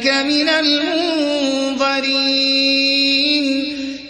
إنك من المنظرين.